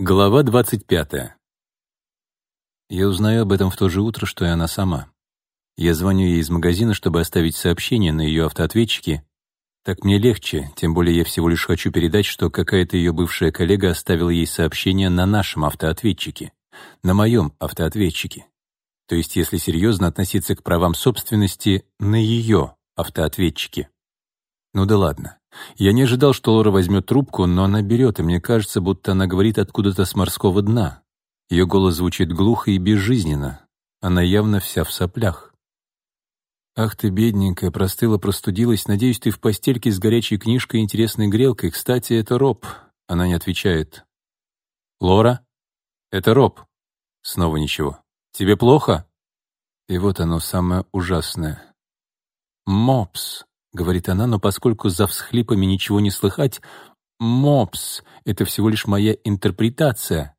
Глава 25. Я узнаю об этом в то же утро, что и она сама. Я звоню ей из магазина, чтобы оставить сообщение на ее автоответчике. Так мне легче, тем более я всего лишь хочу передать, что какая-то ее бывшая коллега оставила ей сообщение на нашем автоответчике, на моем автоответчике. То есть, если серьезно относиться к правам собственности, на ее автоответчике. Ну да ладно. Я не ожидал, что Лора возьмет трубку, но она берет, и мне кажется, будто она говорит откуда-то с морского дна. Ее голос звучит глухо и безжизненно. Она явно вся в соплях. «Ах ты, бедненькая, простыла, простудилась. Надеюсь, ты в постельке с горячей книжкой и интересной грелкой. Кстати, это Роб». Она не отвечает. «Лора?» «Это Роб». Снова ничего. «Тебе плохо?» И вот оно самое ужасное. «Мопс» говорит она, но поскольку за всхлипами ничего не слыхать, «Мопс — это всего лишь моя интерпретация».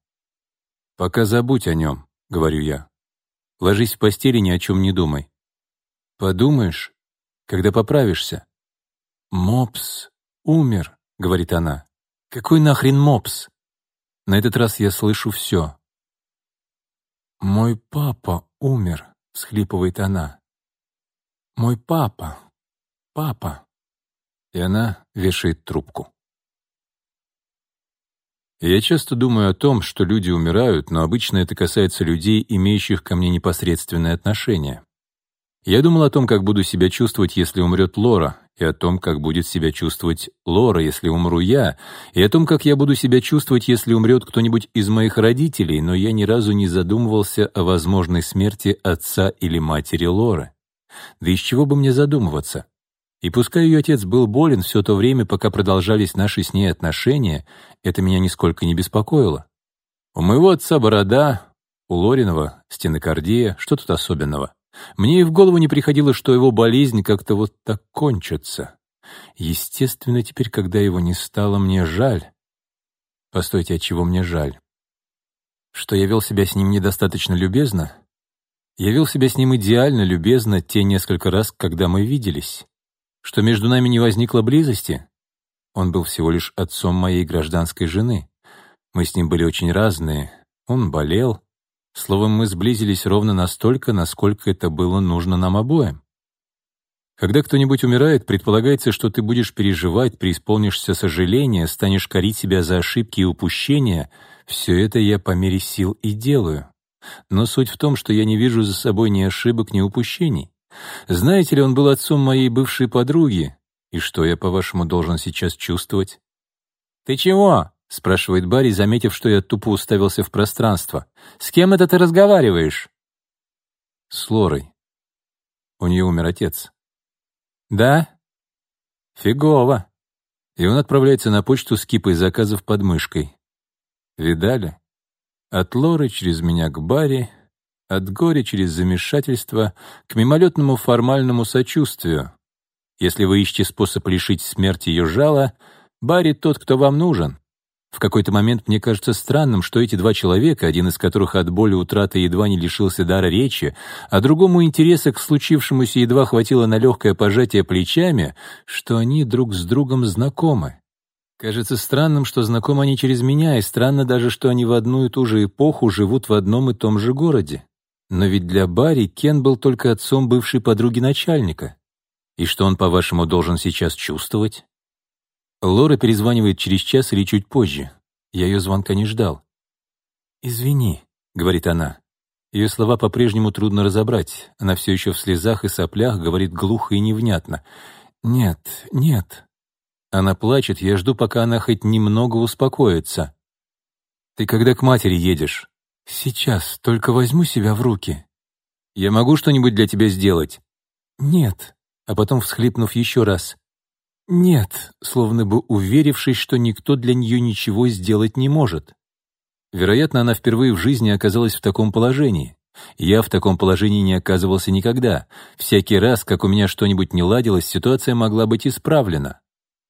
«Пока забудь о нем», — говорю я. «Ложись в постели, ни о чем не думай». «Подумаешь, когда поправишься». «Мопс умер», — говорит она. «Какой нахрен мопс?» На этот раз я слышу все. «Мой папа умер», — схлипывает она. «Мой папа, «Папа!» И она вешает трубку. Я часто думаю о том, что люди умирают, но обычно это касается людей, имеющих ко мне непосредственное отношение. Я думал о том, как буду себя чувствовать, если умрет Лора, и о том, как будет себя чувствовать Лора, если умру я, и о том, как я буду себя чувствовать, если умрет кто-нибудь из моих родителей, но я ни разу не задумывался о возможной смерти отца или матери Лоры. Да из чего бы мне задумываться? И пускай ее отец был болен все то время, пока продолжались наши с ней отношения, это меня нисколько не беспокоило. У моего отца борода, у Лоринова стенокардия, что тут особенного. Мне и в голову не приходило, что его болезнь как-то вот так кончится. Естественно, теперь, когда его не стало, мне жаль. Постойте, от чего мне жаль? Что я вел себя с ним недостаточно любезно? Я вел себя с ним идеально любезно те несколько раз, когда мы виделись что между нами не возникло близости? Он был всего лишь отцом моей гражданской жены. Мы с ним были очень разные. Он болел. Словом, мы сблизились ровно настолько, насколько это было нужно нам обоим. Когда кто-нибудь умирает, предполагается, что ты будешь переживать, преисполнишься сожаления, станешь корить себя за ошибки и упущения. Все это я по мере сил и делаю. Но суть в том, что я не вижу за собой ни ошибок, ни упущений. Знаете ли, он был отцом моей бывшей подруги. И что я, по-вашему, должен сейчас чувствовать? Ты чего? спрашивает Барри, заметив, что я тупо уставился в пространство. С кем это ты разговариваешь? С Лорой. У нее умер отец. Да? Фигово. И он отправляется на почту с кипой заказов под мышкой. Видали? От Лоры через меня к Барри, от горя через замешательство к мимолетному формальному сочувствию. Если вы ищете способ лишить смерти ее жала, Барри тот, кто вам нужен. В какой-то момент мне кажется странным, что эти два человека, один из которых от боли утраты едва не лишился дара речи, а другому интереса к случившемуся едва хватило на легкое пожатие плечами, что они друг с другом знакомы. Кажется странным, что знакомы они через меня, и странно даже, что они в одну и ту же эпоху живут в одном и том же городе. Но ведь для Барри Кен был только отцом бывшей подруги начальника. И что он, по-вашему, должен сейчас чувствовать? Лора перезванивает через час или чуть позже. Я ее звонка не ждал. «Извини», — говорит она. Ее слова по-прежнему трудно разобрать. Она все еще в слезах и соплях, говорит глухо и невнятно. «Нет, нет». Она плачет, я жду, пока она хоть немного успокоится. «Ты когда к матери едешь?» «Сейчас, только возьму себя в руки». «Я могу что-нибудь для тебя сделать?» «Нет», а потом всхлипнув еще раз. «Нет», словно бы уверившись, что никто для нее ничего сделать не может. Вероятно, она впервые в жизни оказалась в таком положении. Я в таком положении не оказывался никогда. Всякий раз, как у меня что-нибудь не ладилось, ситуация могла быть исправлена.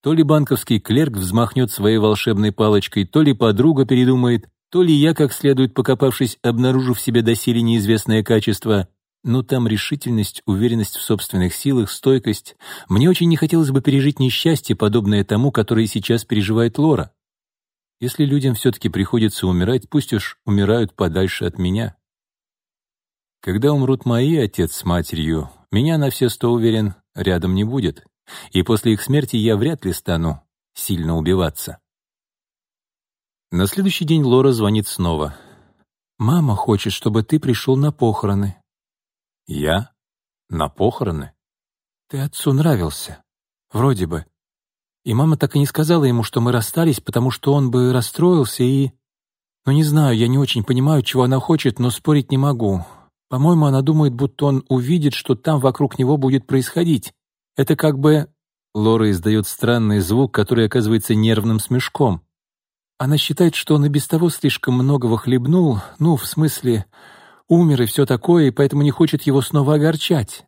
То ли банковский клерк взмахнет своей волшебной палочкой, то ли подруга передумает, то ли я, как следует покопавшись, обнаружу в себе доселе неизвестное качество, но там решительность, уверенность в собственных силах, стойкость. Мне очень не хотелось бы пережить несчастье, подобное тому, которое сейчас переживает Лора. Если людям все-таки приходится умирать, пусть уж умирают подальше от меня. Когда умрут мои отец с матерью, меня на все сто уверен, рядом не будет. И после их смерти я вряд ли стану сильно убиваться. На следующий день Лора звонит снова. «Мама хочет, чтобы ты пришел на похороны». «Я? На похороны?» «Ты отцу нравился. Вроде бы. И мама так и не сказала ему, что мы расстались, потому что он бы расстроился и...» «Ну не знаю, я не очень понимаю, чего она хочет, но спорить не могу. По-моему, она думает, будто он увидит, что там вокруг него будет происходить. Это как бы...» Лора издает странный звук, который оказывается нервным смешком. Она считает, что он и без того слишком многого хлебнул, ну, в смысле, умер и все такое, и поэтому не хочет его снова огорчать.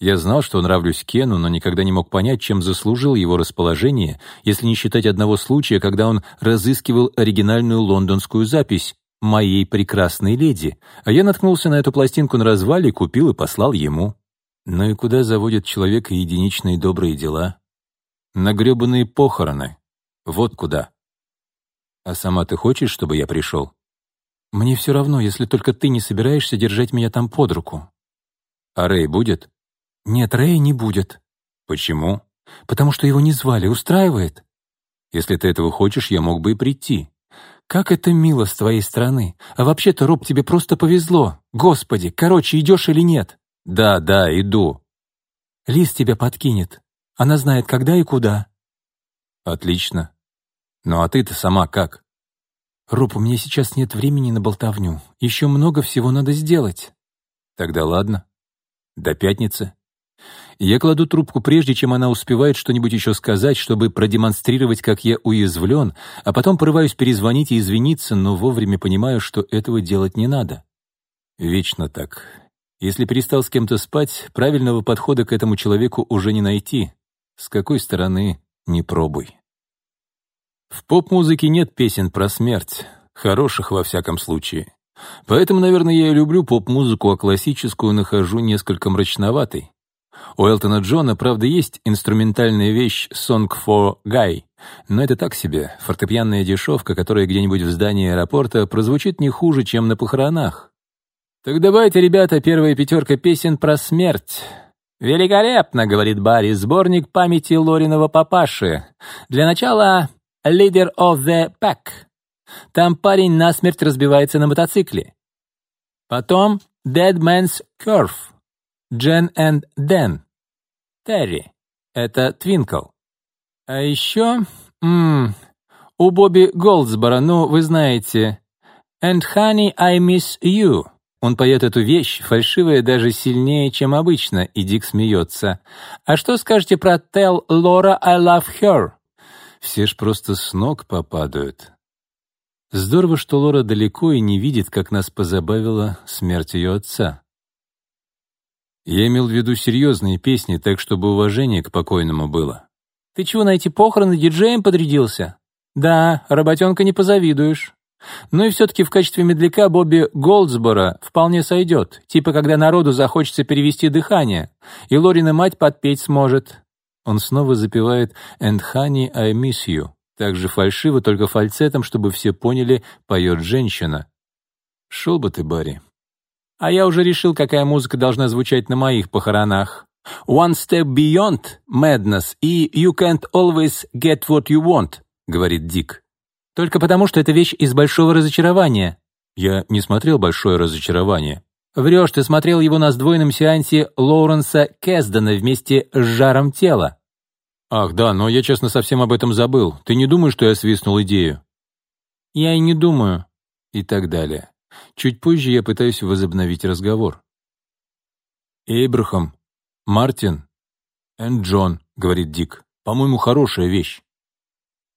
Я знал, что нравлюсь Кену, но никогда не мог понять, чем заслужил его расположение, если не считать одного случая, когда он разыскивал оригинальную лондонскую запись «Моей прекрасной леди», а я наткнулся на эту пластинку на развале, купил и послал ему. Ну и куда заводят человека единичные добрые дела? На грёбаные похороны. Вот куда. «А сама ты хочешь, чтобы я пришел?» «Мне все равно, если только ты не собираешься держать меня там под руку». «А Рэй будет?» «Нет, Рэй не будет». «Почему?» «Потому что его не звали. Устраивает?» «Если ты этого хочешь, я мог бы и прийти». «Как это мило с твоей стороны. А вообще-то, Роб, тебе просто повезло. Господи, короче, идешь или нет?» «Да, да, иду». «Лиз тебя подкинет. Она знает, когда и куда». «Отлично. «Ну а ты-то сама как?» Руб, у меня сейчас нет времени на болтовню. Еще много всего надо сделать». «Тогда ладно. До пятницы». Я кладу трубку прежде, чем она успевает что-нибудь еще сказать, чтобы продемонстрировать, как я уязвлен, а потом порываюсь перезвонить и извиниться, но вовремя понимаю, что этого делать не надо. Вечно так. Если перестал с кем-то спать, правильного подхода к этому человеку уже не найти. С какой стороны — не пробуй. В поп-музыке нет песен про смерть, хороших во всяком случае. Поэтому, наверное, я и люблю поп-музыку, а классическую нахожу несколько мрачноватой. У Элтона Джона, правда, есть инструментальная вещь «Song for Guy», но это так себе, фортепианная дешевка, которая где-нибудь в здании аэропорта прозвучит не хуже, чем на похоронах. «Так давайте, ребята, первая пятерка песен про смерть». «Великолепно», — говорит Барри, — «сборник памяти Лориного папаши. Для начала Leader of the Pack. Там парень насмерть разбивается на мотоцикле. Потом Dead Man's Curve. Джен and Дэн. Терри. Это Твинкл. А еще... М -м, у Бобби Голдсбора, ну, вы знаете... And Honey, I Miss You. Он поет эту вещь, фальшивая даже сильнее, чем обычно, и Дик смеется. А что скажете про Tell Laura I Love Her? Все ж просто с ног попадают. Здорово, что Лора далеко и не видит, как нас позабавила смерть ее отца. Я имел в виду серьезные песни, так чтобы уважение к покойному было. Ты чего на эти похороны диджеем подрядился? Да, работенка не позавидуешь. Ну и все-таки в качестве медляка Бобби Голдсбора вполне сойдет, типа когда народу захочется перевести дыхание, и Лорина мать подпеть сможет. Он снова запевает «And honey, I miss you». Также фальшиво, только фальцетом, чтобы все поняли, поет женщина. Шел бы ты, Барри. А я уже решил, какая музыка должна звучать на моих похоронах. «One step beyond madness» и «You can't always get what you want», — говорит Дик. «Только потому, что это вещь из большого разочарования». Я не смотрел «Большое разочарование». Врешь, ты смотрел его на сдвоенном сеансе Лоуренса Кэсдена вместе с жаром тела. Ах, да, но я, честно, совсем об этом забыл. Ты не думаешь, что я свистнул идею? Я и не думаю. И так далее. Чуть позже я пытаюсь возобновить разговор. Эйбрахам, Мартин, Энд Джон, говорит Дик. По-моему, хорошая вещь.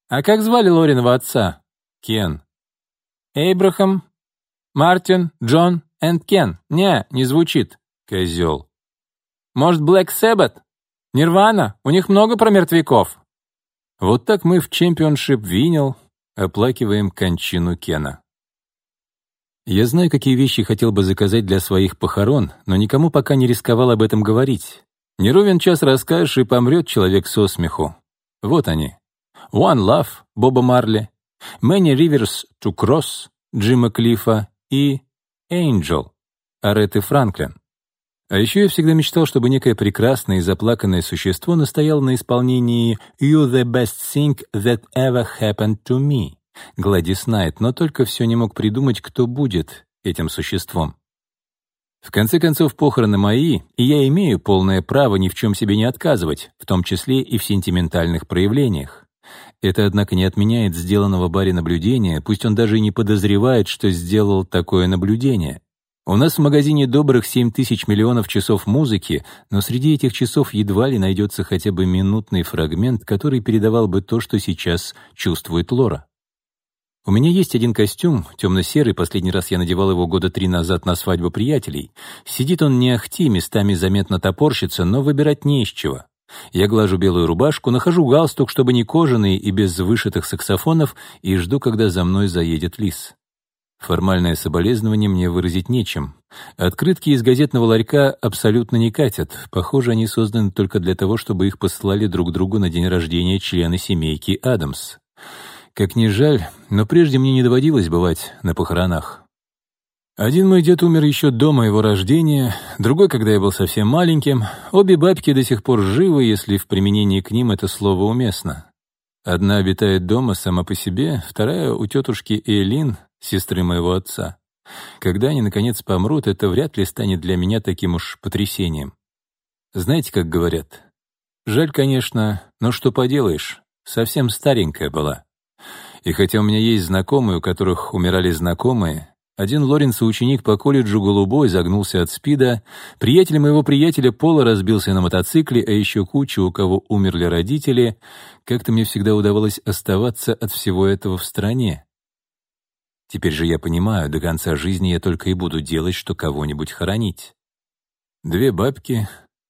А как звали Лориного отца? Кен. Эйбрахам, Мартин, Джон, Энткен. Не, не звучит. Козел. Может, Блэк Сэббет? Нирвана? У них много про мертвяков. Вот так мы в чемпионшип винил оплакиваем кончину Кена. Я знаю, какие вещи хотел бы заказать для своих похорон, но никому пока не рисковал об этом говорить. Не ровен час расскажешь, и помрет человек со смеху. Вот они. One Love Боба Марли, Many Rivers to Cross Джима Клифа и Angel, Аретты Франклин. А еще я всегда мечтал, чтобы некое прекрасное и заплаканное существо настояло на исполнении «You the best thing that ever happened to me» Гладис Найт, но только все не мог придумать, кто будет этим существом. В конце концов, похороны мои, и я имею полное право ни в чем себе не отказывать, в том числе и в сентиментальных проявлениях. Это, однако, не отменяет сделанного Барри наблюдения, пусть он даже и не подозревает, что сделал такое наблюдение. У нас в магазине добрых 7 тысяч миллионов часов музыки, но среди этих часов едва ли найдется хотя бы минутный фрагмент, который передавал бы то, что сейчас чувствует Лора. У меня есть один костюм, темно-серый, последний раз я надевал его года три назад на свадьбу приятелей. Сидит он не ахти, местами заметно топорщится, но выбирать не из чего. Я глажу белую рубашку, нахожу галстук, чтобы не кожаный и без вышитых саксофонов, и жду, когда за мной заедет лис. Формальное соболезнование мне выразить нечем. Открытки из газетного ларька абсолютно не катят. Похоже, они созданы только для того, чтобы их послали друг другу на день рождения члены семейки Адамс. Как ни жаль, но прежде мне не доводилось бывать на похоронах. Один мой дед умер еще до моего рождения, другой, когда я был совсем маленьким. Обе бабки до сих пор живы, если в применении к ним это слово уместно. Одна обитает дома сама по себе, вторая — у тетушки Элин, сестры моего отца. Когда они, наконец, помрут, это вряд ли станет для меня таким уж потрясением. Знаете, как говорят? Жаль, конечно, но что поделаешь, совсем старенькая была. И хотя у меня есть знакомые, у которых умирали знакомые, один Лоренцо ученик по колледжу голубой загнулся от спида, приятель моего приятеля Пола разбился на мотоцикле, а еще куча, у кого умерли родители. Как-то мне всегда удавалось оставаться от всего этого в стране. Теперь же я понимаю, до конца жизни я только и буду делать, что кого-нибудь хоронить. Две бабки,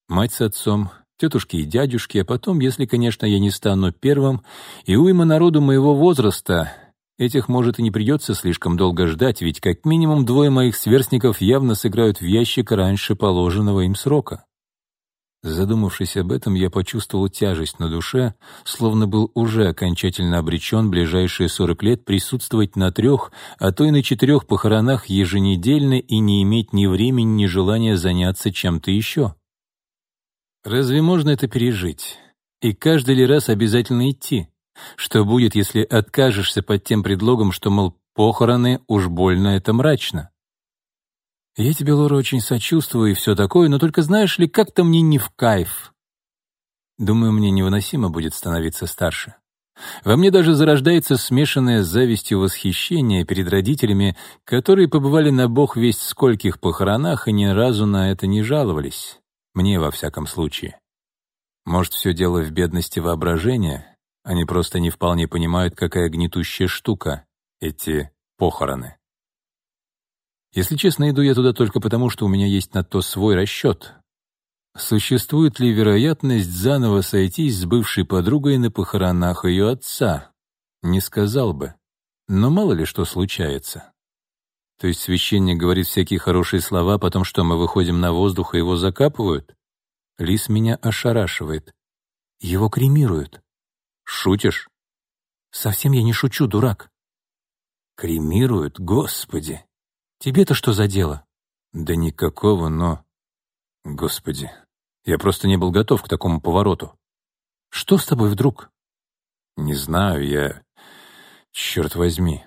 мать с отцом, тетушки и дядюшки, а потом, если, конечно, я не стану первым, и уйма народу моего возраста — Этих, может, и не придется слишком долго ждать, ведь как минимум двое моих сверстников явно сыграют в ящик раньше положенного им срока. Задумавшись об этом, я почувствовал тяжесть на душе, словно был уже окончательно обречен ближайшие сорок лет присутствовать на трех, а то и на четырех похоронах еженедельно и не иметь ни времени, ни желания заняться чем-то еще. Разве можно это пережить? И каждый ли раз обязательно идти? Что будет, если откажешься под тем предлогом, что, мол, похороны уж больно это мрачно? Я тебе, Лора, очень сочувствую и все такое, но только знаешь ли, как-то мне не в кайф. Думаю, мне невыносимо будет становиться старше. Во мне даже зарождается смешанное зависть и восхищение перед родителями, которые побывали на бог весть скольких похоронах и ни разу на это не жаловались. Мне, во всяком случае. Может, все дело в бедности воображения? Они просто не вполне понимают, какая гнетущая штука эти похороны. Если честно, иду я туда только потому, что у меня есть на то свой расчет. Существует ли вероятность заново сойтись с бывшей подругой на похоронах ее отца? Не сказал бы. Но мало ли что случается. То есть священник говорит всякие хорошие слова, а потом что, мы выходим на воздух и его закапывают? Лис меня ошарашивает. Его кремируют. Шутишь? Совсем я не шучу, дурак. Кремируют, господи. Тебе-то что за дело? Да никакого, но... Господи, я просто не был готов к такому повороту. Что с тобой вдруг? Не знаю, я... Черт возьми.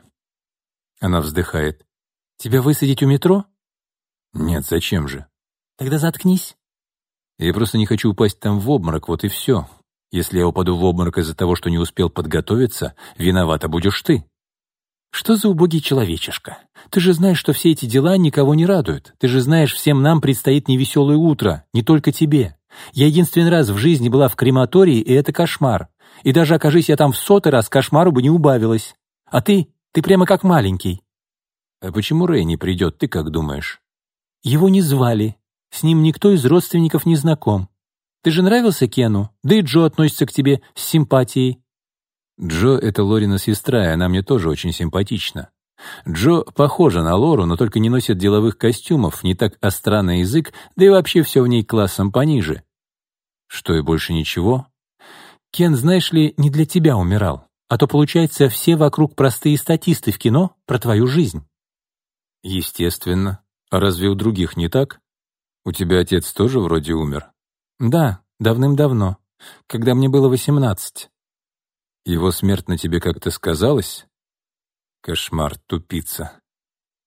Она вздыхает. Тебя высадить у метро? Нет, зачем же? Тогда заткнись. Я просто не хочу упасть там в обморок, вот и все. Если я упаду в обморок из-за того, что не успел подготовиться, виновата будешь ты». «Что за убогий человечишка? Ты же знаешь, что все эти дела никого не радуют. Ты же знаешь, всем нам предстоит невеселое утро, не только тебе. Я единственный раз в жизни была в крематории, и это кошмар. И даже окажись я там в сотый раз, кошмару бы не убавилось. А ты, ты прямо как маленький». «А почему Рэй не придет, ты как думаешь?» «Его не звали. С ним никто из родственников не знаком. Ты же нравился Кену, да и Джо относится к тебе с симпатией». «Джо — это Лорина сестра, и она мне тоже очень симпатична. Джо похожа на Лору, но только не носит деловых костюмов, не так остра на язык, да и вообще все в ней классом пониже». «Что и больше ничего?» «Кен, знаешь ли, не для тебя умирал, а то, получается, все вокруг простые статисты в кино про твою жизнь». «Естественно. А разве у других не так? У тебя отец тоже вроде умер, «Да, давным-давно, когда мне было восемнадцать». «Его смерть на тебе как-то сказалась?» «Кошмар, тупица.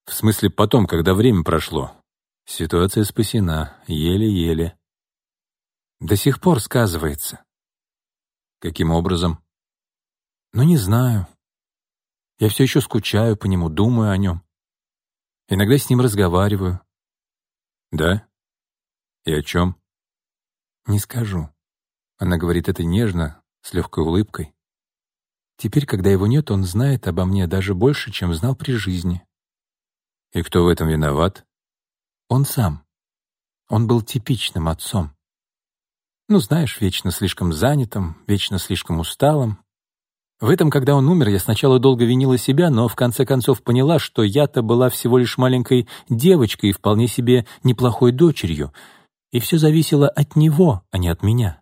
В смысле, потом, когда время прошло. Ситуация спасена, еле-еле». «До сих пор сказывается». «Каким образом?» «Ну, не знаю. Я все еще скучаю по нему, думаю о нем. Иногда с ним разговариваю». «Да? И о чем?» Не скажу. Она говорит это нежно, с легкой улыбкой. Теперь, когда его нет, он знает обо мне даже больше, чем знал при жизни. И кто в этом виноват? Он сам. Он был типичным отцом. Ну, знаешь, вечно слишком занятым, вечно слишком усталым. В этом, когда он умер, я сначала долго винила себя, но в конце концов поняла, что я-то была всего лишь маленькой девочкой и вполне себе неплохой дочерью — и все зависело от него, а не от меня.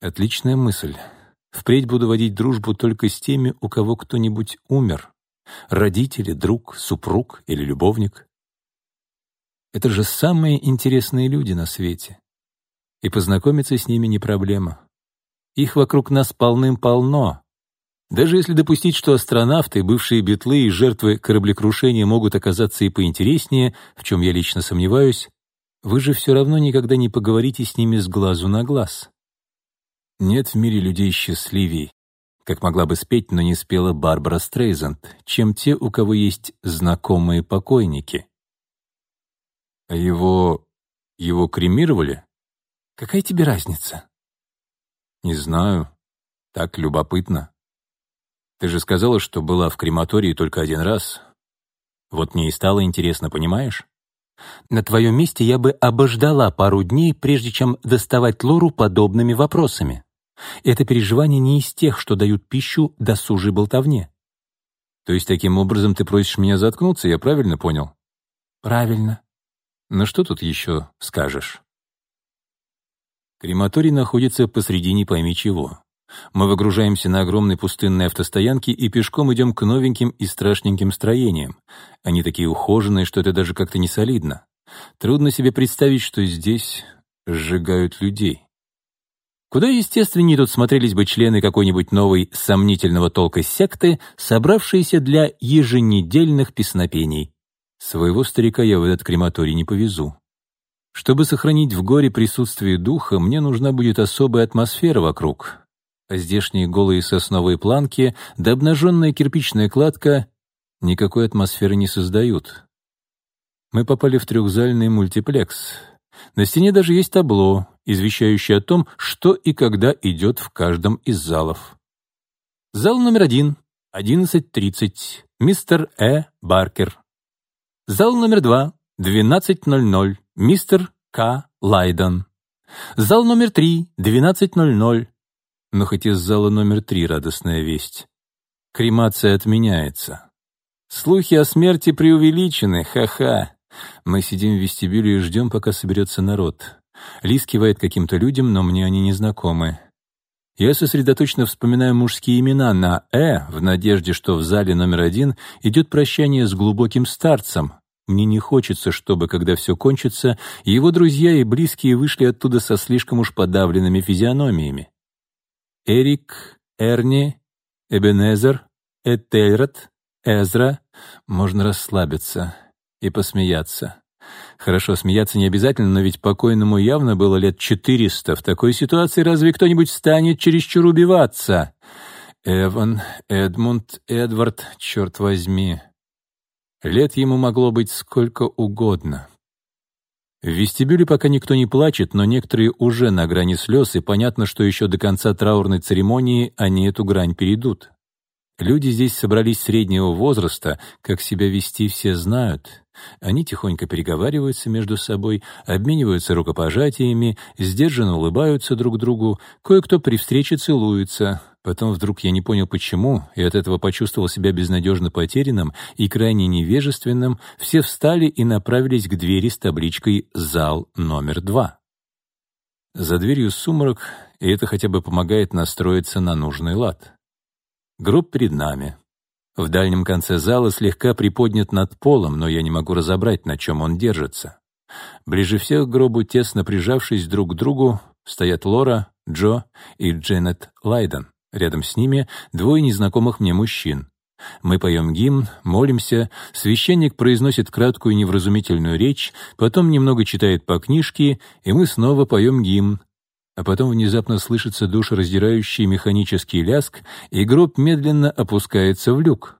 Отличная мысль. Впредь буду водить дружбу только с теми, у кого кто-нибудь умер. Родители, друг, супруг или любовник. Это же самые интересные люди на свете. И познакомиться с ними не проблема. Их вокруг нас полным-полно. Даже если допустить, что астронавты, бывшие битлы и жертвы кораблекрушения могут оказаться и поинтереснее, в чем я лично сомневаюсь, вы же все равно никогда не поговорите с ними с глазу на глаз. Нет в мире людей счастливей, как могла бы спеть, но не спела Барбара Стрейзанд, чем те, у кого есть знакомые покойники. А его... его кремировали? Какая тебе разница? Не знаю. Так любопытно. Ты же сказала, что была в крематории только один раз. Вот мне и стало интересно, понимаешь? На твоем месте я бы обождала пару дней, прежде чем доставать Лору подобными вопросами. Это переживание не из тех, что дают пищу досужей болтовне. То есть таким образом ты просишь меня заткнуться, я правильно понял? Правильно. Ну что тут еще скажешь? Крематорий находится посреди не пойми чего. Мы выгружаемся на огромной пустынной автостоянке и пешком идем к новеньким и страшненьким строениям. Они такие ухоженные, что это даже как-то не солидно. Трудно себе представить, что здесь сжигают людей. Куда естественнее тут смотрелись бы члены какой-нибудь новой сомнительного толка секты, собравшиеся для еженедельных песнопений. Своего старика я в этот крематорий не повезу. Чтобы сохранить в горе присутствие духа, мне нужна будет особая атмосфера вокруг, Здешние голые сосновые планки да обнаженная кирпичная кладка никакой атмосферы не создают. Мы попали в трехзальный мультиплекс. На стене даже есть табло, извещающее о том, что и когда идет в каждом из залов. Зал номер один, 11.30, мистер Э. Баркер. Зал номер два, 12.00, мистер К. Лайден. Зал номер три, 12.00, но хоть из зала номер три радостная весть. Кремация отменяется. Слухи о смерти преувеличены, ха-ха. Мы сидим в вестибюле и ждем, пока соберется народ. Лис кивает каким-то людям, но мне они не знакомы. Я сосредоточенно вспоминаю мужские имена на «э» в надежде, что в зале номер один идет прощание с глубоким старцем. Мне не хочется, чтобы, когда все кончится, его друзья и близкие вышли оттуда со слишком уж подавленными физиономиями. Эрик, Эрни, Эбенезер, Этельрат, Эзра. Можно расслабиться и посмеяться. Хорошо, смеяться не обязательно, но ведь покойному явно было лет 400. В такой ситуации разве кто-нибудь станет чересчур убиваться? Эван, Эдмунд, Эдвард, черт возьми. Лет ему могло быть сколько угодно. В вестибюле пока никто не плачет, но некоторые уже на грани слез, и понятно, что еще до конца траурной церемонии они эту грань перейдут. Люди здесь собрались среднего возраста, как себя вести все знают. Они тихонько переговариваются между собой, обмениваются рукопожатиями, сдержанно улыбаются друг другу, кое-кто при встрече целуется — Потом вдруг я не понял почему, и от этого почувствовал себя безнадежно потерянным и крайне невежественным, все встали и направились к двери с табличкой «Зал номер два». За дверью сумрак, и это хотя бы помогает настроиться на нужный лад. Гроб перед нами. В дальнем конце зала слегка приподнят над полом, но я не могу разобрать, на чем он держится. Ближе всех к гробу, тесно прижавшись друг к другу, стоят Лора, Джо и Дженнет Лайден. Рядом с ними двое незнакомых мне мужчин. Мы поем гимн, молимся, священник произносит краткую невразумительную речь, потом немного читает по книжке, и мы снова поем гимн. А потом внезапно слышится душераздирающий механический ляск, и гроб медленно опускается в люк.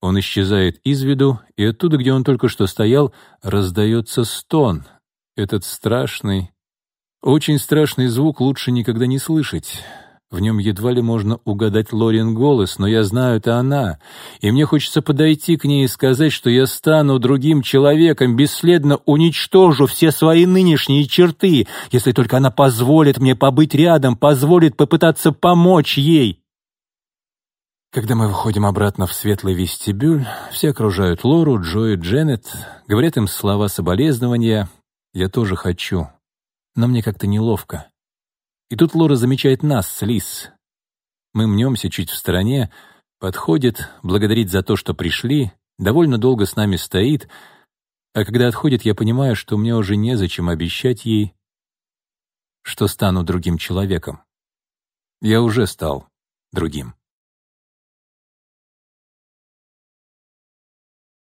Он исчезает из виду, и оттуда, где он только что стоял, раздается стон. Этот страшный, очень страшный звук лучше никогда не слышать. В нем едва ли можно угадать Лорин голос, но я знаю, это она. И мне хочется подойти к ней и сказать, что я стану другим человеком, бесследно уничтожу все свои нынешние черты, если только она позволит мне побыть рядом, позволит попытаться помочь ей. Когда мы выходим обратно в светлый вестибюль, все окружают Лору, Джо и Дженнет, говорят им слова соболезнования «Я тоже хочу», но мне как-то неловко. И тут Лора замечает нас с Лис. Мы мнемся чуть в стороне, подходит, благодарит за то, что пришли, довольно долго с нами стоит, а когда отходит, я понимаю, что мне уже незачем обещать ей, что стану другим человеком. Я уже стал другим.